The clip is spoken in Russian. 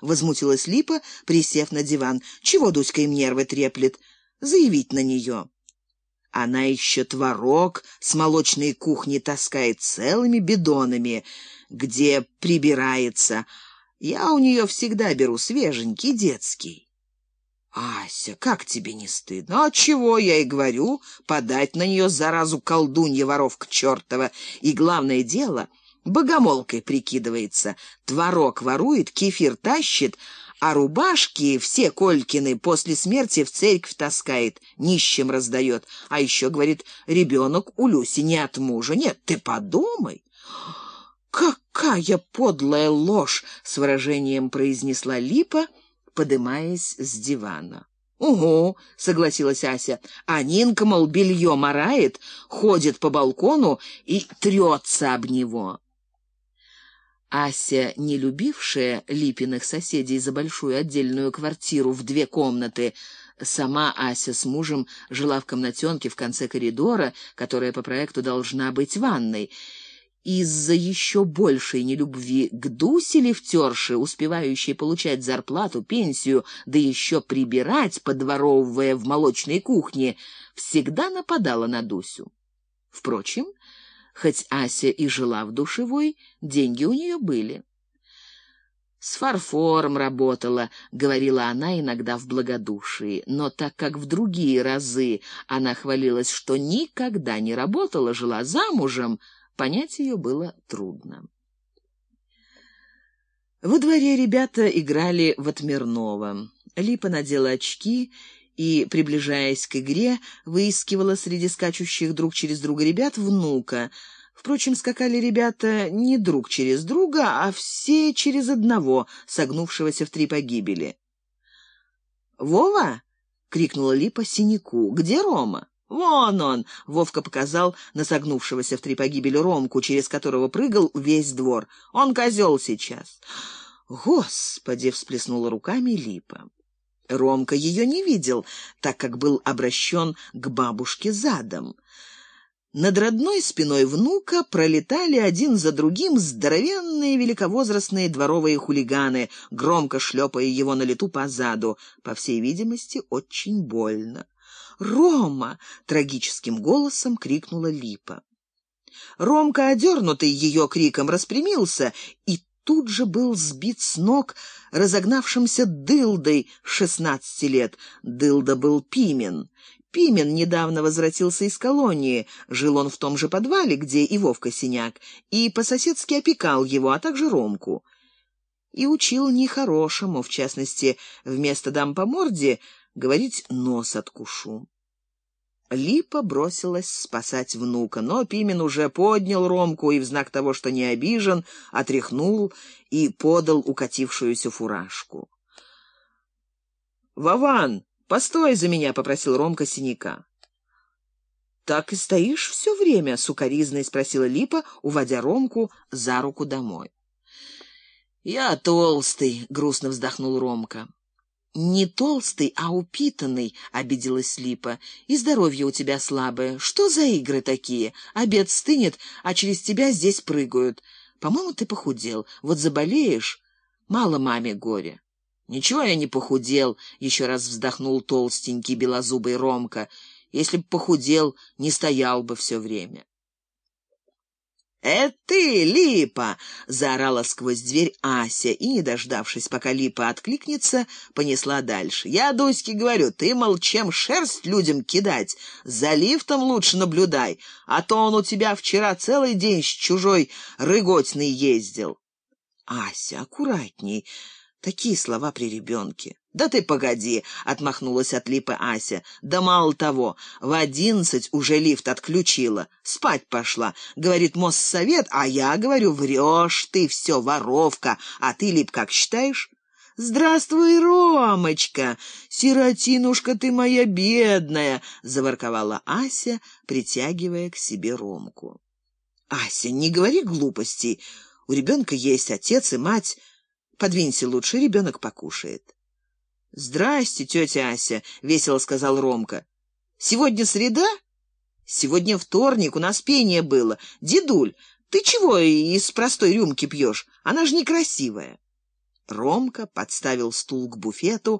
— возмутилась Липа, присев на диван. «Чего Дуська им нервы треплет? Заявить на нее». Она еще творог с молочной кухни таскает целыми бидонами, где прибирается. Я у нее всегда беру свеженький, детский. «Ася, как тебе не стыдно? А чего, я и говорю, подать на нее заразу колдунья воровка чертова. И главное дело, богомолкой прикидывается. Творог ворует, кефир тащит, а рубашки все Колькины после смерти в церковь таскает, нищим раздает. А еще, говорит, ребенок у Люси не от мужа. Нет, ты подумай. «Какая подлая ложь!» — с выражением произнесла Липа, подымаясь с дивана. «Угу», — согласилась Ася. «А Нинка, мол, белье морает, ходит по балкону и трется об него». Ася, не любившая Липиных соседей за большую отдельную квартиру в две комнаты, сама Ася с мужем жила в комнатенке в конце коридора, которая по проекту должна быть ванной. Из-за еще большей нелюбви к Дусе лифтерши, успевающей получать зарплату, пенсию, да еще прибирать, подворовывая в молочной кухне, всегда нападала на Дусю. Впрочем, Хоть Ася и жила в душевой, деньги у нее были. «С фарфором работала», — говорила она иногда в благодушии, но так как в другие разы она хвалилась, что никогда не работала, жила замужем, понять ее было трудно. Во дворе ребята играли в Отмирного. Липа надела очки и, приближаясь к игре, выискивала среди скачущих друг через друга ребят внука. Впрочем, скакали ребята не друг через друга, а все через одного, согнувшегося в три погибели. «Вова!» — крикнула Липа синяку. «Где Рома?» «Вон он!» — Вовка показал на согнувшегося в три погибели Ромку, через которого прыгал весь двор. «Он козел сейчас!» «Господи!» — всплеснула руками Липа. Ромка ее не видел, так как был обращен к бабушке задом. Над родной спиной внука пролетали один за другим здоровенные великовозрастные дворовые хулиганы, громко шлепая его на лету по заду, по всей видимости, очень больно. «Рома!» — трагическим голосом крикнула Липа. Ромка, одернутый ее криком, распрямился и тут же был сбит с ног разогнавшимся дылдой шестнадцати лет. Дылда был Пимен. Пимен недавно возвратился из колонии, жил он в том же подвале, где и Вовка Синяк, и по-соседски опекал его, а также Ромку. И учил нехорошему, в частности, вместо «дам по морде» говорить «нос откушу». Липа бросилась спасать внука, но Пимен уже поднял Ромку и в знак того, что не обижен, отряхнул и подал укатившуюся фуражку. «Вован, постой за меня!» — попросил Ромка синяка. «Так и стоишь все время?» — сукоризной спросила Липа, уводя Ромку за руку домой. «Я толстый», — грустно вздохнул Ромка. «Не толстый, а упитанный», — обиделась Липа. «И здоровье у тебя слабое. Что за игры такие? Обед стынет, а через тебя здесь прыгают. По-моему, ты похудел. Вот заболеешь, мало маме горя». «Ничего я не похудел», — еще раз вздохнул толстенький белозубый Ромка. «Если б похудел, не стоял бы все время». «Это ты, Липа!» — заорала сквозь дверь Ася и, не дождавшись, пока Липа откликнется, понесла дальше. «Я Дуське говорю, ты, мол, чем шерсть людям кидать, за лифтом лучше наблюдай, а то он у тебя вчера целый день с чужой рыготиной ездил». «Ася, аккуратней!» Такие слова при ребенке. «Да ты погоди!» — отмахнулась от липы Ася. «Да мало того, в одиннадцать уже лифт отключила. Спать пошла. Говорит Моссовет, а я говорю, врешь ты, все, воровка. А ты, Лип, как считаешь?» «Здравствуй, Ромочка! Сиротинушка ты моя бедная!» — заворковала Ася, притягивая к себе Ромку. «Ася, не говори глупостей. У ребенка есть отец и мать. Подвинься лучше, ребенок покушает». «Здрасте, тетя Ася», — весело сказал Ромка. «Сегодня среда? Сегодня вторник, у нас пение было. Дедуль, ты чего из простой рюмки пьешь? Она же некрасивая». Ромка подставил стул к буфету